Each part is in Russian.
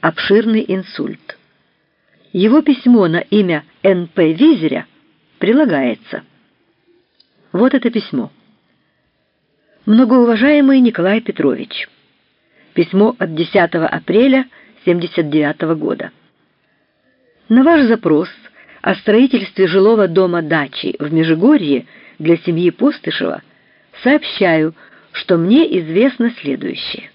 обширный инсульт. Его письмо на имя Н.П. Визеря прилагается. Вот это письмо. Многоуважаемый Николай Петрович. Письмо от 10 апреля 79 года. На ваш запрос о строительстве жилого дома-дачи в Межигорье для семьи Постышева сообщаю, что мне известно следующее.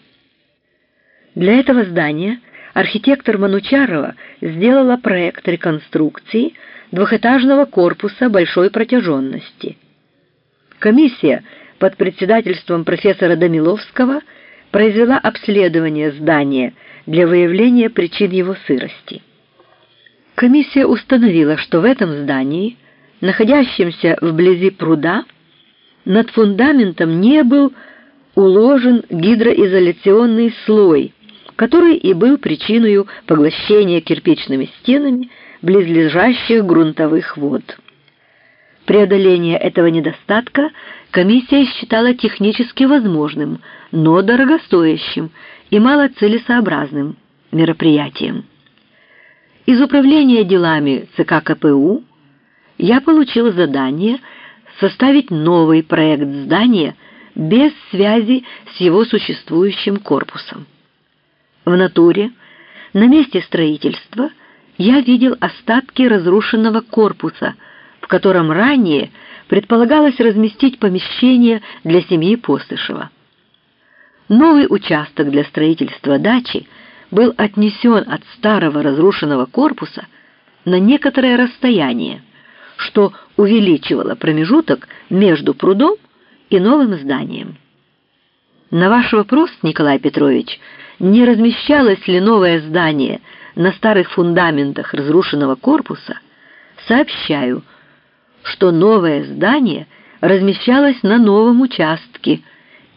Для этого здания архитектор Манучарова сделала проект реконструкции двухэтажного корпуса большой протяженности. Комиссия под председательством профессора Даниловского произвела обследование здания для выявления причин его сырости. Комиссия установила, что в этом здании, находящемся вблизи пруда, над фундаментом не был уложен гидроизоляционный слой, который и был причиной поглощения кирпичными стенами близлежащих грунтовых вод. Преодоление этого недостатка комиссия считала технически возможным, но дорогостоящим и малоцелесообразным мероприятием. Из управления делами ЦК КПУ я получил задание составить новый проект здания без связи с его существующим корпусом. В натуре, на месте строительства, я видел остатки разрушенного корпуса, в котором ранее предполагалось разместить помещение для семьи Постышева. Новый участок для строительства дачи был отнесен от старого разрушенного корпуса на некоторое расстояние, что увеличивало промежуток между прудом и новым зданием. На ваш вопрос, Николай Петрович, не размещалось ли новое здание на старых фундаментах разрушенного корпуса, сообщаю, что новое здание размещалось на новом участке,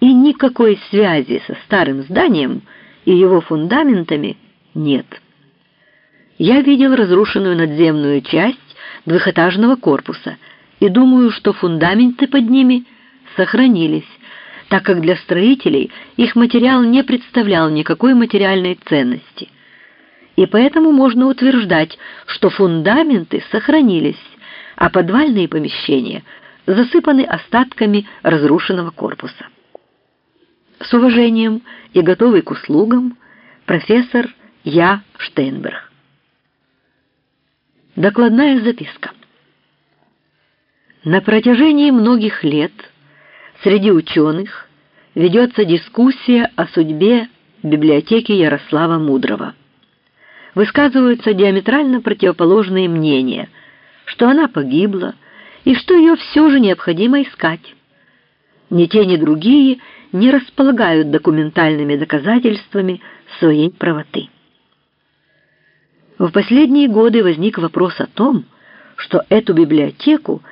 и никакой связи со старым зданием и его фундаментами нет. Я видел разрушенную надземную часть двухэтажного корпуса и думаю, что фундаменты под ними сохранились, так как для строителей их материал не представлял никакой материальной ценности. И поэтому можно утверждать, что фундаменты сохранились, а подвальные помещения засыпаны остатками разрушенного корпуса. С уважением и готовый к услугам профессор Я. Штейнберг. Докладная записка. На протяжении многих лет Среди ученых ведется дискуссия о судьбе библиотеки Ярослава Мудрого. Высказываются диаметрально противоположные мнения, что она погибла и что ее все же необходимо искать. Ни те, ни другие не располагают документальными доказательствами своей правоты. В последние годы возник вопрос о том, что эту библиотеку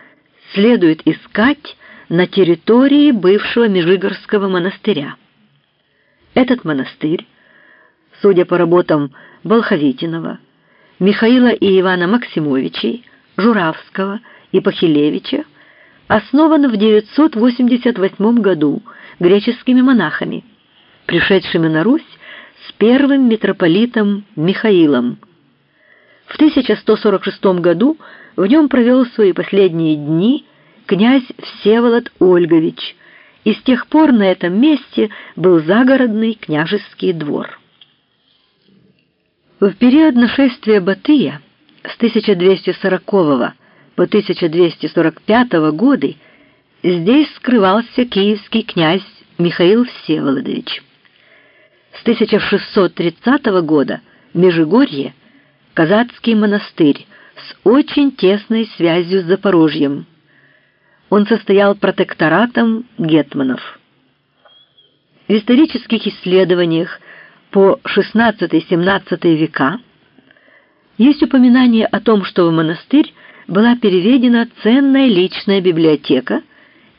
следует искать на территории бывшего Межигорского монастыря. Этот монастырь, судя по работам Болховитинова, Михаила и Ивана Максимовичей, Журавского и Пахилевича, основан в 988 году греческими монахами, пришедшими на Русь с первым митрополитом Михаилом. В 1146 году в нем провел свои последние дни князь Всеволод Ольгович, и с тех пор на этом месте был загородный княжеский двор. В период нашествия Батыя с 1240 по 1245 годы здесь скрывался киевский князь Михаил Всеволодович. С 1630 года Межигорье – казацкий монастырь с очень тесной связью с Запорожьем – он состоял протекторатом гетманов. В исторических исследованиях по XVI-XVII века есть упоминание о том, что в монастырь была переведена ценная личная библиотека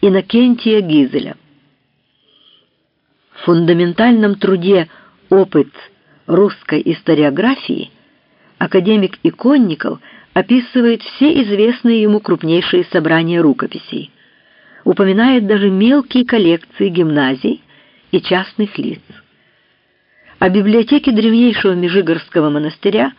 Иннокентия Гизеля. В фундаментальном труде «Опыт русской историографии» академик Иконников – описывает все известные ему крупнейшие собрания рукописей, упоминает даже мелкие коллекции гимназий и частных лиц. О библиотеке древнейшего Межигорского монастыря